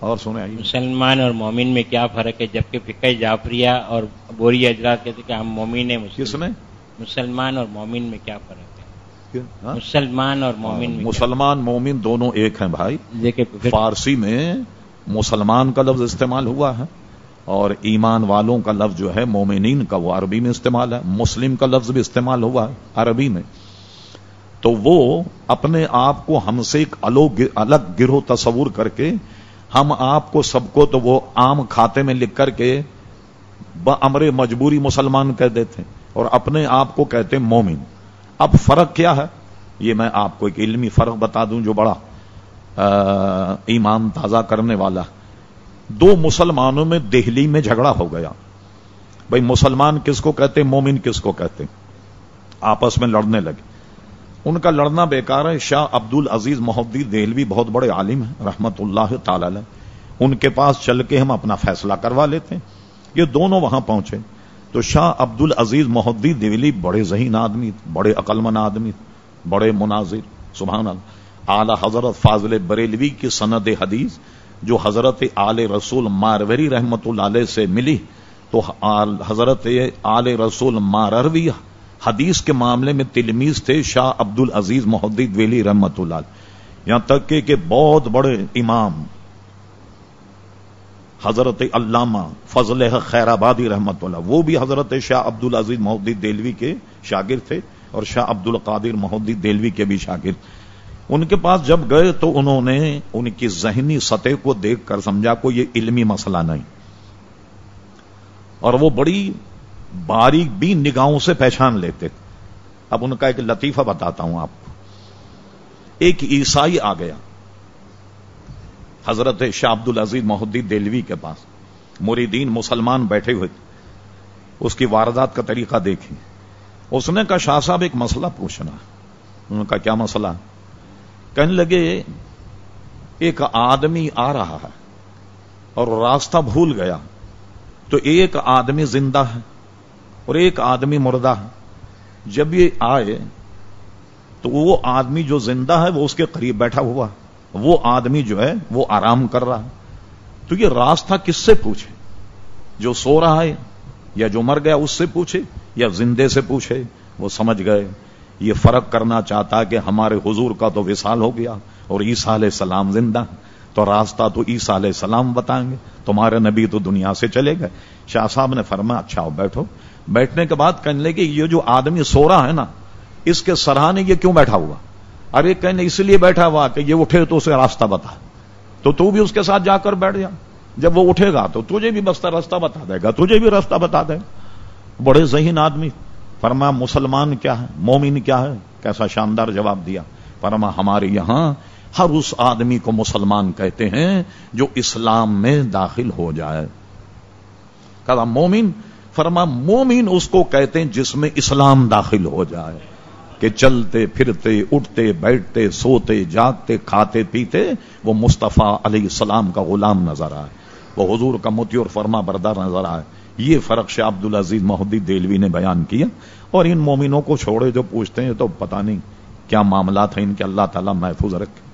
اور سنیں آئیے۔ مسلمان اور مومن میں کیا فرق ہے؟ جبکہ فقہ جعفریہ اور بوری اجرات کہتے کہ ہم مومن ہیں کس نے مسلمان اور مومن میں کیا فرق ہے؟ ہاں؟ مسلمان اور مومن میں مسلمان مومن دونوں ایک ہیں بھائی۔ فارسی میں مسلمان کا لفظ استعمال ہوا ہے اور ایمان والوں کا لفظ جو ہے مومنین کا وہ عربی میں استعمال ہے مسلم کا لفظ بھی استعمال ہوا ہے عربی میں۔ تو وہ اپنے آپ کو ہم سے ایک الگ گروہ تصور کر کے ہم آپ کو سب کو تو وہ عام کھاتے میں لکھ کر کے امر مجبوری مسلمان کہہ دیتے ہیں اور اپنے آپ کو کہتے ہیں مومن۔ اب فرق کیا ہے؟ یہ میں آپ کو ایک علمی فرق بتا دوں جو بڑا ایمان تازہ کرنے والا۔ دو مسلمانوں میں دہلی میں جھگڑا ہو گیا۔ بھائی مسلمان کس کو کہتے مومن کس کو کہتے آپس میں لڑنے لگے۔ ان کا لڑنا بیکار ہے۔ شاہ عبد العزیز محدی دہلوی بہت بڑے عالم ہیں، رحمت اللہ تعالی علیہ۔ ان کے پاس چل کے ہم اپنا فیصلہ کروا لیتے ہیں۔ یہ دونوں وہاں پہنچے۔ تو شاہ عبد العزیز محدی دہلی بڑے ذہین آدمی، بڑے عقلمند آدمی، بڑے مناظر۔ سبحان اللہ۔ اعلی حضرت فاضل بریلوی کی سند حدیث، جو حضرت آل رسول ماروری رحمت اللہ علیہ سے ملی، تو حضرت آل رسول ماروی حدیث کے معاملے میں تلمیز تھے شاہ عبد العزیز محدید ویلی رحمت اللہ یہاں تک کہ کہ بہت بڑے امام حضرت علامہ فضل خیر آبادی رحمت اللہ، وہ بھی حضرت شاہ عبد العزیز محدید دہلوی کے شاگرد تھے اور شاہ عبد القادر محدید دہلوی کے بھی شاگرد۔ ان کے پاس جب گئے تو انہوں نے ان کی ذہنی سطح کو دیکھ کر سمجھا کو یہ علمی مسئلہ نہیں۔ اور وہ بڑی باریک بھی نگاہوں سے پہچان لیتے اب ان کا ایک لطیفہ بتاتا ہوں آپ کو۔ ایک عیسائی آ گیا۔ حضرت شاہ عبد العزیز محدید دہلوی کے پاس۔ مریدین مسلمان بیٹھے ہوئے اس کی واردات کا طریقہ دیکھیں۔ اس نے کہا، شاہ صاحب، ایک مسئلہ پوچھنا۔ انہوں نے کہا، کیا مسئلہ؟ کہنے لگے، ایک آدمی آ رہا ہے اور راستہ بھول گیا۔ تو ایک آدمی زندہ ہے۔ اور ایک آدمی مردہ ہے۔ جب یہ آئے تو وہ آدمی جو زندہ ہے وہ اس کے قریب بیٹھا ہوا وہ آدمی جو ہے وہ آرام کر رہا ہے۔ تو یہ راستہ کس سے پوچھے؟ جو سو رہا ہے یا جو مر گیا اس سے پوچھے یا زندے سے پوچھے؟ وہ سمجھ گئے، یہ فرق کرنا چاہتا کہ ہمارے حضور کا تو وصال ہو گیا اور عیسیٰ علیہ السلام زندہ تو راستہ تو عیسیٰ علیہ السلام بتائیں گے، تمہارے نبی تو دنیا سے چلے گئے۔ شاہ صاحب نے فرمایا اچھا ہو بیٹھو۔ بیٹھنے کے بعد کہنے لگے، یہ جو آدمی سو رہا ہے نا، اس کے سرحانے یہ کیوں بیٹھا ہوا؟ ارے کہنے اس لیے بیٹھا ہوا کہ یہ اٹھے تو اسے راستہ بتا۔ تو تو بھی اس کے ساتھ جا کر بیٹھ جا۔ جب وہ اٹھے گا تو تجھے بھی بستہ راستہ بتا دے گا، تجھے بھی راستہ بتا دے۔ گا بڑے ذہین آدمی۔ فرما مسلمان کیا ہے؟ مومن کیا ہے؟ کیسا شاندار جواب دیا۔ فرما ہمارے یہاں ہر اس آدمی کو مسلمان کہتے ہیں جو اسلام میں داخل ہو جائے۔ کہا مومن، فرما مومن اس کو کہتے ہیں جس میں اسلام داخل ہو جائے، کہ چلتے، پھرتے، اٹھتے، بیٹھتے، سوتے، جاگتے، کھاتے، پیتے، وہ مصطفیٰ علیہ السلام کا غلام نظر آئے۔ وہ حضور کا متی اور فرما بردار نظر آئے۔ یہ فرق شاہ عبد العزیز محدی دہلوی نے بیان کیا۔ اور ان مومنوں کو چھوڑے جو پوچھتے ہیں تو پتہ نہیں کیا معاملات ہیں ان کے، اللہ تعالیٰ محفوظ رکھے۔